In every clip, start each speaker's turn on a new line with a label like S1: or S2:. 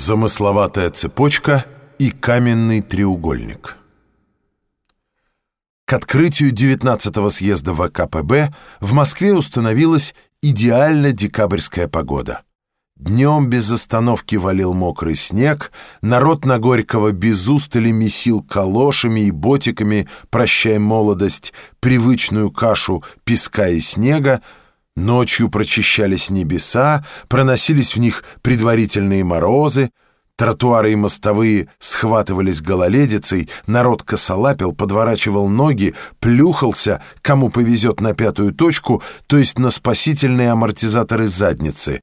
S1: Замысловатая цепочка и каменный треугольник. К открытию 19-го съезда ВКПБ в Москве установилась идеально декабрьская погода. Днем без остановки валил мокрый снег, народ на Горького без устали месил калошами и ботиками, прощая молодость, привычную кашу песка и снега, Ночью прочищались небеса, проносились в них предварительные морозы, тротуары и мостовые схватывались гололедицей, народ косолапил, подворачивал ноги, плюхался, кому повезет на пятую точку, то есть на спасительные амортизаторы задницы,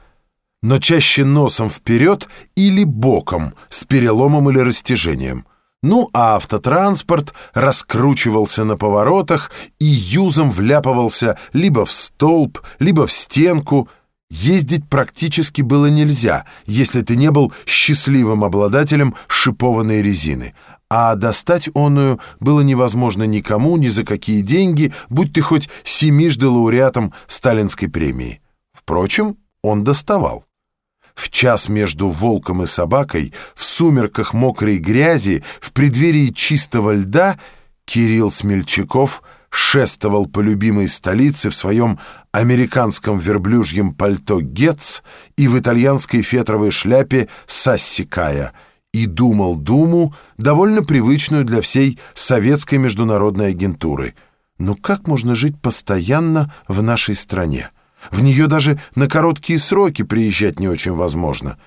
S1: но чаще носом вперед или боком, с переломом или растяжением. Ну, а автотранспорт раскручивался на поворотах и юзом вляпывался либо в столб, либо в стенку. Ездить практически было нельзя, если ты не был счастливым обладателем шипованной резины. А достать оную было невозможно никому, ни за какие деньги, будь ты хоть семижды лауреатом сталинской премии. Впрочем, он доставал. В час между волком и собакой, в сумерках мокрой грязи, в преддверии чистого льда Кирилл Смельчаков шествовал по любимой столице в своем американском верблюжьем пальто «Гетц» и в итальянской фетровой шляпе «Сассикая» и думал думу, довольно привычную для всей советской международной агентуры. Но как можно жить постоянно в нашей стране? В нее даже на короткие сроки приезжать не очень возможно.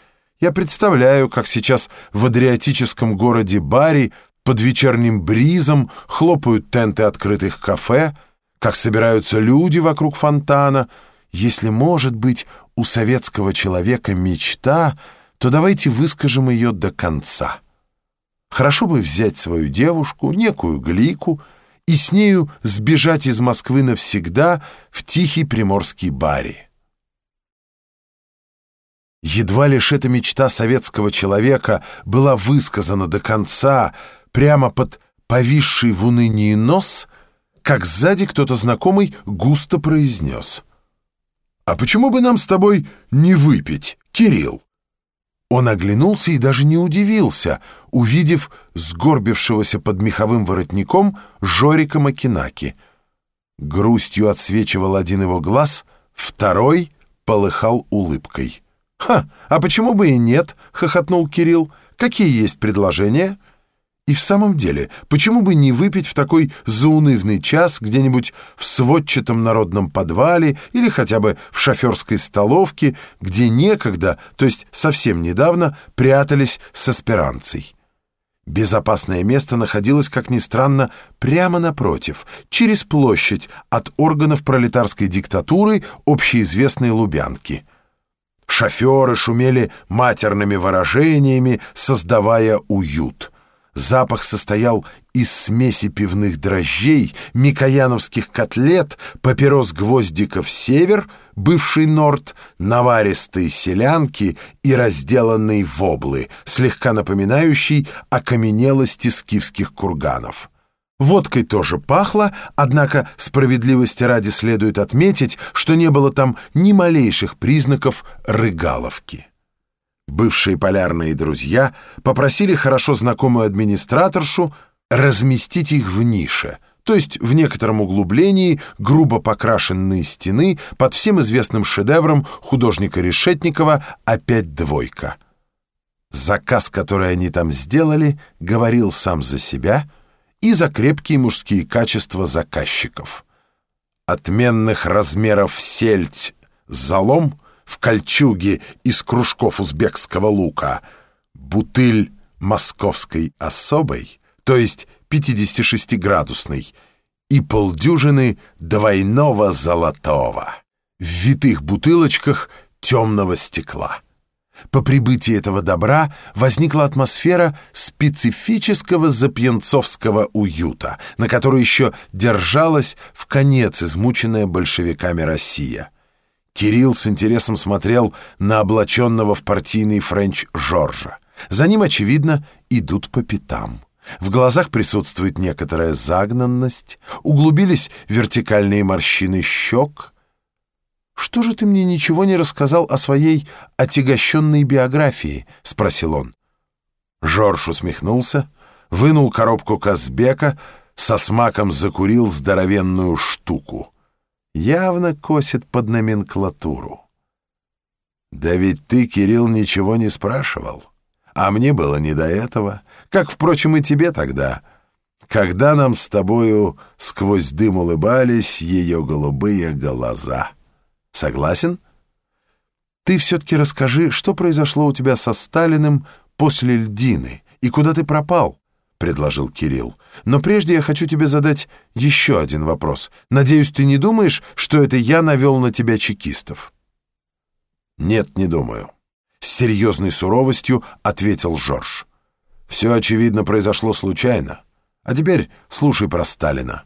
S1: Я представляю, как сейчас в адриатическом городе Бари под вечерним бризом хлопают тенты открытых кафе, как собираются люди вокруг фонтана. Если, может быть, у советского человека мечта, то давайте выскажем ее до конца. Хорошо бы взять свою девушку, некую Глику, и с нею сбежать из Москвы навсегда в тихий приморский баре. Едва лишь эта мечта советского человека была высказана до конца, прямо под повисший в унынии нос, как сзади кто-то знакомый густо произнес. «А почему бы нам с тобой не выпить, Кирилл?» Он оглянулся и даже не удивился, увидев сгорбившегося под меховым воротником Жорика Макинаки. Грустью отсвечивал один его глаз, второй полыхал улыбкой. «Ха, а почему бы и нет?» — хохотнул Кирилл. «Какие есть предложения?» И в самом деле, почему бы не выпить в такой заунывный час где-нибудь в сводчатом народном подвале или хотя бы в шоферской столовке, где некогда, то есть совсем недавно, прятались с аспиранцией? Безопасное место находилось, как ни странно, прямо напротив, через площадь от органов пролетарской диктатуры общеизвестной Лубянки. Шоферы шумели матерными выражениями, создавая уют — Запах состоял из смеси пивных дрожжей, микояновских котлет, папирос гвоздиков «Север», бывший «Норд», наваристые селянки и разделанные воблы, слегка напоминающий окаменелости скифских курганов. Водкой тоже пахло, однако справедливости ради следует отметить, что не было там ни малейших признаков рыгаловки. Бывшие полярные друзья попросили хорошо знакомую администраторшу разместить их в нише, то есть в некотором углублении грубо покрашенные стены под всем известным шедевром художника Решетникова «Опять двойка». Заказ, который они там сделали, говорил сам за себя и за крепкие мужские качества заказчиков. Отменных размеров сельдь залом — в кольчуге из кружков узбекского лука, бутыль московской особой, то есть 56-градусной, и полдюжины двойного золотого. В витых бутылочках темного стекла. По прибытии этого добра возникла атмосфера специфического запьянцовского уюта, на которой еще держалась в конец измученная большевиками Россия — Кирилл с интересом смотрел на облаченного в партийный френч Жоржа. За ним, очевидно, идут по пятам. В глазах присутствует некоторая загнанность, углубились вертикальные морщины щек. «Что же ты мне ничего не рассказал о своей отягощенной биографии?» — спросил он. Жорж усмехнулся, вынул коробку Казбека, со смаком закурил здоровенную штуку. Явно косит под номенклатуру. «Да ведь ты, Кирилл, ничего не спрашивал. А мне было не до этого, как, впрочем, и тебе тогда, когда нам с тобою сквозь дым улыбались ее голубые глаза. Согласен? Ты все-таки расскажи, что произошло у тебя со Сталиным после льдины и куда ты пропал?» — предложил Кирилл. «Но прежде я хочу тебе задать еще один вопрос. Надеюсь, ты не думаешь, что это я навел на тебя чекистов?» «Нет, не думаю», — с серьезной суровостью ответил Жорж. «Все, очевидно, произошло случайно. А теперь слушай про Сталина.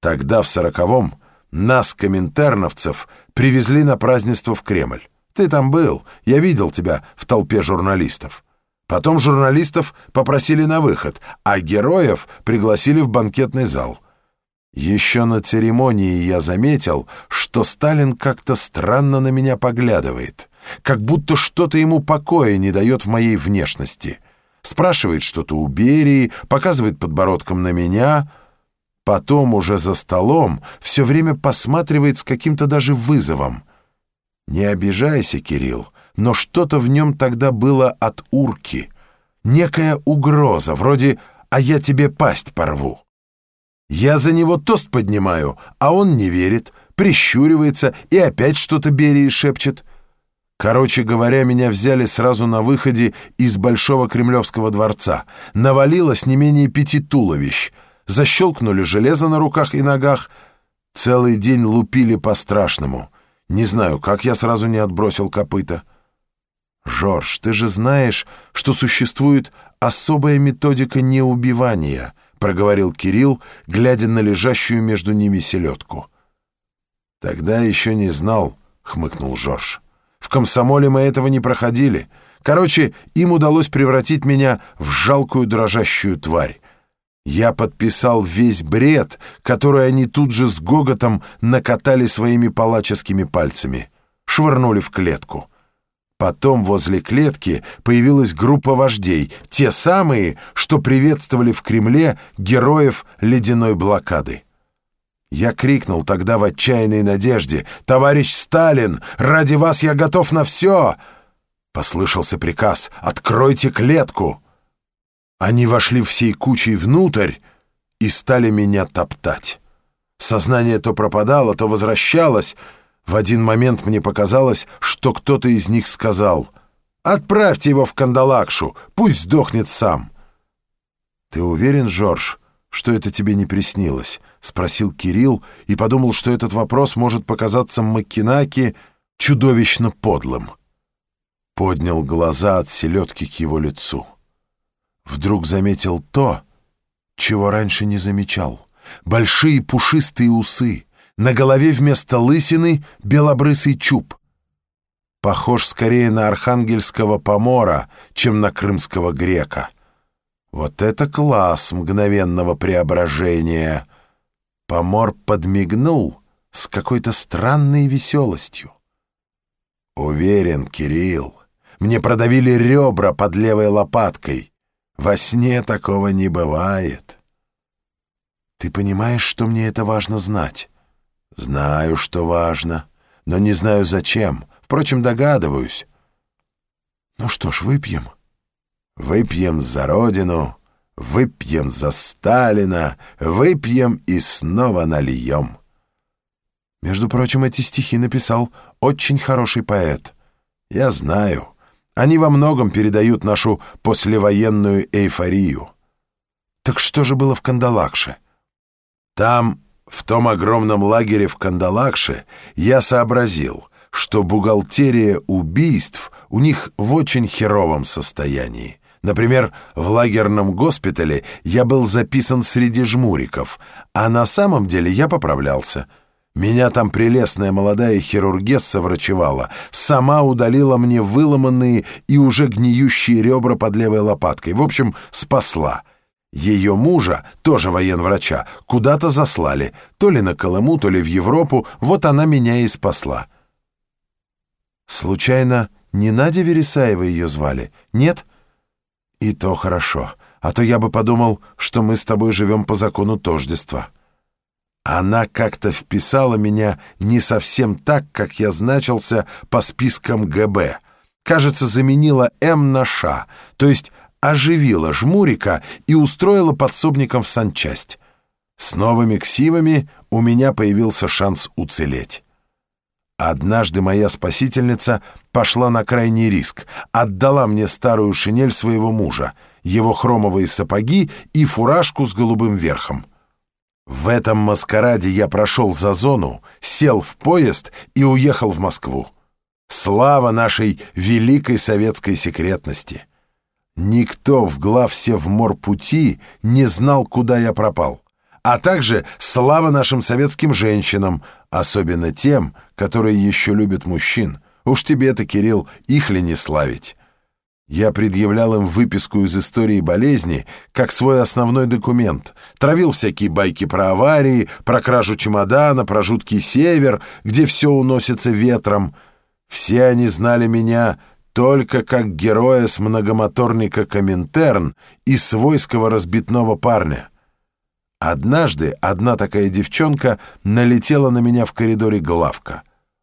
S1: Тогда, в сороковом, нас, коминтерновцев, привезли на празднество в Кремль. Ты там был, я видел тебя в толпе журналистов. Потом журналистов попросили на выход, а героев пригласили в банкетный зал. Еще на церемонии я заметил, что Сталин как-то странно на меня поглядывает, как будто что-то ему покоя не дает в моей внешности. Спрашивает что-то у Берии, показывает подбородком на меня, потом уже за столом все время посматривает с каким-то даже вызовом. Не обижайся, Кирилл, но что-то в нем тогда было от урки, некая угроза, вроде «а я тебе пасть порву». Я за него тост поднимаю, а он не верит, прищуривается и опять что-то Берии шепчет. Короче говоря, меня взяли сразу на выходе из Большого Кремлевского дворца. Навалилось не менее пяти туловищ. Защелкнули железо на руках и ногах. Целый день лупили по-страшному. Не знаю, как я сразу не отбросил копыта. «Жорж, ты же знаешь, что существует особая методика неубивания», проговорил Кирилл, глядя на лежащую между ними селедку. «Тогда еще не знал», — хмыкнул Жорж. «В комсомоле мы этого не проходили. Короче, им удалось превратить меня в жалкую дрожащую тварь. Я подписал весь бред, который они тут же с гоготом накатали своими палаческими пальцами. Швырнули в клетку». Потом возле клетки появилась группа вождей, те самые, что приветствовали в Кремле героев ледяной блокады. Я крикнул тогда в отчаянной надежде «Товарищ Сталин, ради вас я готов на все!» Послышался приказ «Откройте клетку!» Они вошли всей кучей внутрь и стали меня топтать. Сознание то пропадало, то возвращалось — в один момент мне показалось, что кто-то из них сказал «Отправьте его в кандалакшу, пусть сдохнет сам». «Ты уверен, Жорж, что это тебе не приснилось?» — спросил Кирилл и подумал, что этот вопрос может показаться Маккинаки чудовищно подлым. Поднял глаза от селедки к его лицу. Вдруг заметил то, чего раньше не замечал. Большие пушистые усы, на голове вместо лысины белобрысый чуб. Похож скорее на архангельского помора, чем на крымского грека. Вот это класс мгновенного преображения! Помор подмигнул с какой-то странной веселостью. Уверен, Кирилл, мне продавили ребра под левой лопаткой. Во сне такого не бывает. Ты понимаешь, что мне это важно знать? Знаю, что важно, но не знаю зачем. Впрочем, догадываюсь. Ну что ж, выпьем. Выпьем за Родину, выпьем за Сталина, выпьем и снова нальем. Между прочим, эти стихи написал очень хороший поэт. Я знаю. Они во многом передают нашу послевоенную эйфорию. Так что же было в Кандалакше? Там в том огромном лагере в Кандалакше я сообразил, что бухгалтерия убийств у них в очень херовом состоянии. Например, в лагерном госпитале я был записан среди жмуриков, а на самом деле я поправлялся. Меня там прелестная молодая хирургесса врачевала, сама удалила мне выломанные и уже гниющие ребра под левой лопаткой. В общем, спасла. Ее мужа, тоже военврача, куда-то заслали, то ли на Колыму, то ли в Европу, вот она меня и спасла. Случайно не Надя Вересаева ее звали? Нет? И то хорошо, а то я бы подумал, что мы с тобой живем по закону тождества. Она как-то вписала меня не совсем так, как я значился по спискам ГБ. Кажется, заменила М на Ш, то есть оживила жмурика и устроила подсобником в санчасть. С новыми ксивами у меня появился шанс уцелеть. Однажды моя спасительница пошла на крайний риск, отдала мне старую шинель своего мужа, его хромовые сапоги и фуражку с голубым верхом. В этом маскараде я прошел за зону, сел в поезд и уехал в Москву. Слава нашей великой советской секретности! Никто в главсевморпути не знал, куда я пропал. А также слава нашим советским женщинам, особенно тем, которые еще любят мужчин. Уж тебе-то, Кирилл, их ли не славить? Я предъявлял им выписку из истории болезни как свой основной документ. Травил всякие байки про аварии, про кражу чемодана, про жуткий север, где все уносится ветром. Все они знали меня только как героя с многомоторника Коминтерн и свойского разбитного парня. Однажды одна такая девчонка налетела на меня в коридоре главка.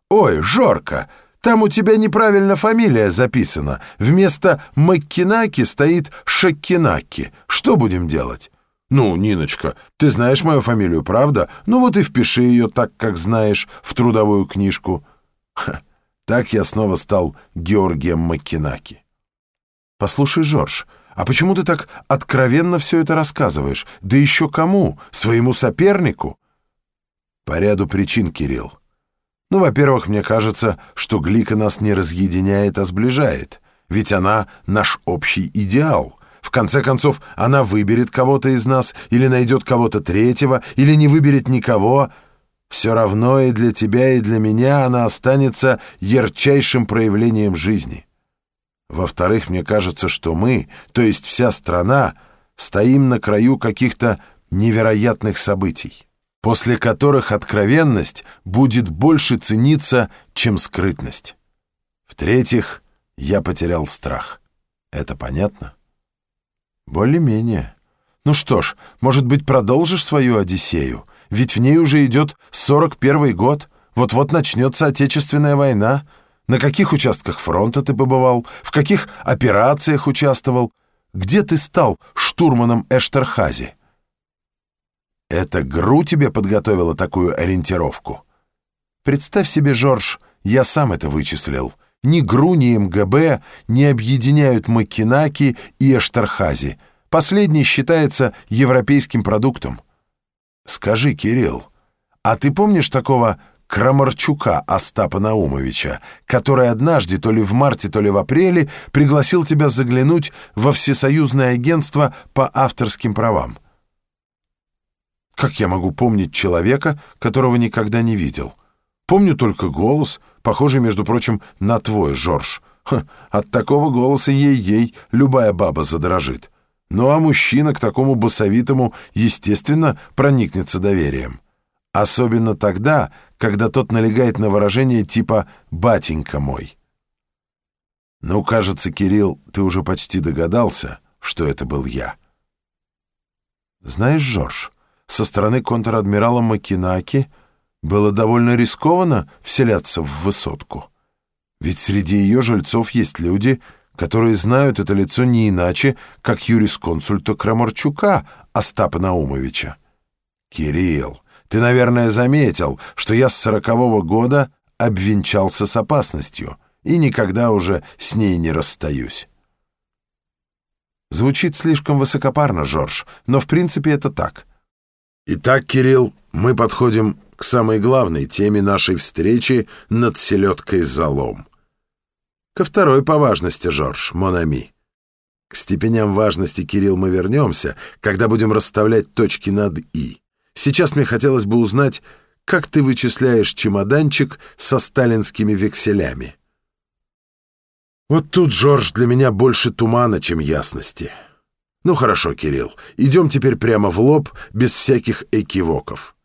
S1: «Ой, Жорка!» Там у тебя неправильно фамилия записана. Вместо Маккинаки стоит Шаккинаки. Что будем делать? Ну, Ниночка, ты знаешь мою фамилию, правда? Ну вот и впиши ее так, как знаешь, в трудовую книжку. Ха, так я снова стал Георгием Маккинаки. Послушай, Жорж, а почему ты так откровенно все это рассказываешь? Да еще кому? Своему сопернику? По ряду причин, Кирилл. Ну, во-первых, мне кажется, что Глика нас не разъединяет, а сближает. Ведь она наш общий идеал. В конце концов, она выберет кого-то из нас, или найдет кого-то третьего, или не выберет никого. Все равно и для тебя, и для меня она останется ярчайшим проявлением жизни. Во-вторых, мне кажется, что мы, то есть вся страна, стоим на краю каких-то невероятных событий после которых откровенность будет больше цениться, чем скрытность. В-третьих, я потерял страх. Это понятно? Более-менее. Ну что ж, может быть, продолжишь свою Одиссею? Ведь в ней уже идет 41 год. Вот-вот начнется Отечественная война. На каких участках фронта ты побывал? В каких операциях участвовал? Где ты стал штурманом Эштерхази? Это ГРУ тебе подготовила такую ориентировку? Представь себе, Жорж, я сам это вычислил. Ни ГРУ, ни МГБ не объединяют Макинаки и Эштархази. Последний считается европейским продуктом. Скажи, Кирилл, а ты помнишь такого Крамарчука Остапа Наумовича, который однажды, то ли в марте, то ли в апреле, пригласил тебя заглянуть во Всесоюзное агентство по авторским правам? Как я могу помнить человека, которого никогда не видел? Помню только голос, похожий, между прочим, на твой, Жорж. Ха, от такого голоса ей-ей любая баба задрожит. Ну а мужчина к такому басовитому, естественно, проникнется доверием. Особенно тогда, когда тот налегает на выражение типа «батенька мой». Ну, кажется, Кирилл, ты уже почти догадался, что это был я. Знаешь, Жорж, со стороны контр-адмирала Макинаки было довольно рискованно вселяться в высотку. Ведь среди ее жильцов есть люди, которые знают это лицо не иначе, как юрисконсульта Крамарчука Остапа Наумовича. «Кирилл, ты, наверное, заметил, что я с сорокового года обвенчался с опасностью и никогда уже с ней не расстаюсь». Звучит слишком высокопарно, Жорж, но в принципе это так — Итак, Кирилл, мы подходим к самой главной теме нашей встречи над селедкой залом. Ко второй по важности, Жорж, Монами. К степеням важности, Кирилл, мы вернемся, когда будем расставлять точки над «и». Сейчас мне хотелось бы узнать, как ты вычисляешь чемоданчик со сталинскими векселями. Вот тут, Жорж, для меня больше тумана, чем ясности. Ну хорошо, Кирилл, идем теперь прямо в лоб, без всяких экивоков.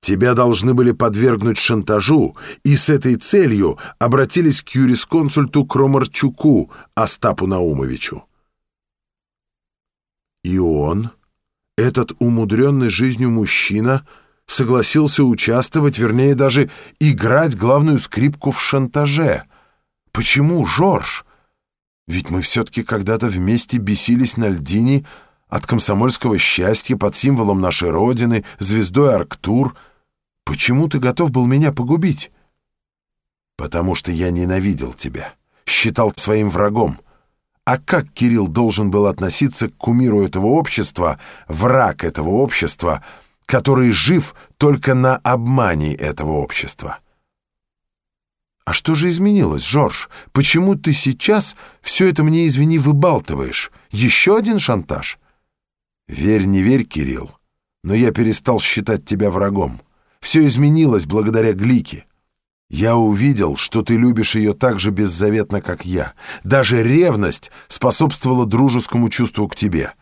S1: Тебя должны были подвергнуть шантажу, и с этой целью обратились к юрисконсульту Кромарчуку Остапу Наумовичу. И он, этот умудренный жизнью мужчина, согласился участвовать, вернее, даже играть главную скрипку в шантаже. Почему, Жорж? Ведь мы все-таки когда-то вместе бесились на льдине от комсомольского счастья под символом нашей Родины, звездой Арктур. Почему ты готов был меня погубить? Потому что я ненавидел тебя, считал своим врагом. А как Кирилл должен был относиться к кумиру этого общества, враг этого общества, который жив только на обмане этого общества? А что же изменилось, Жорж? Почему ты сейчас все это мне, извини, выбалтываешь? Еще один шантаж? Верь, не верь, Кирилл, но я перестал считать тебя врагом. Все изменилось благодаря Глике. Я увидел, что ты любишь ее так же беззаветно, как я. Даже ревность способствовала дружескому чувству к тебе.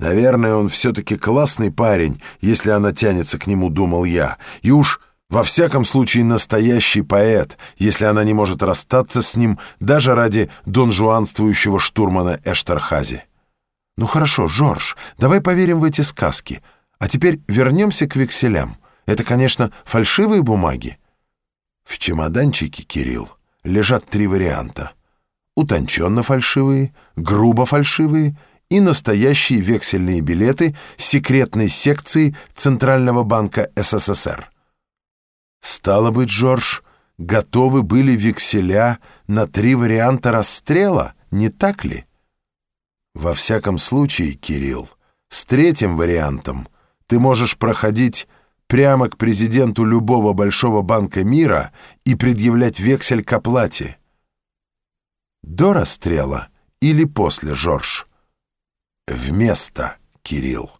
S1: Наверное, он все-таки классный парень, если она тянется к нему, думал я. И уж во всяком случае настоящий поэт, если она не может расстаться с ним даже ради донжуанствующего штурмана Эштерхази. Ну хорошо, Жорж, давай поверим в эти сказки. А теперь вернемся к векселям. Это, конечно, фальшивые бумаги. В чемоданчике, Кирилл, лежат три варианта. Утонченно фальшивые, грубо фальшивые и настоящие вексельные билеты секретной секции Центрального банка СССР. Стало быть, Джордж, готовы были векселя на три варианта расстрела, не так ли? Во всяком случае, Кирилл, с третьим вариантом ты можешь проходить прямо к президенту любого большого банка мира и предъявлять вексель к оплате. До расстрела или после, Жорж? Вместо, Кирилл.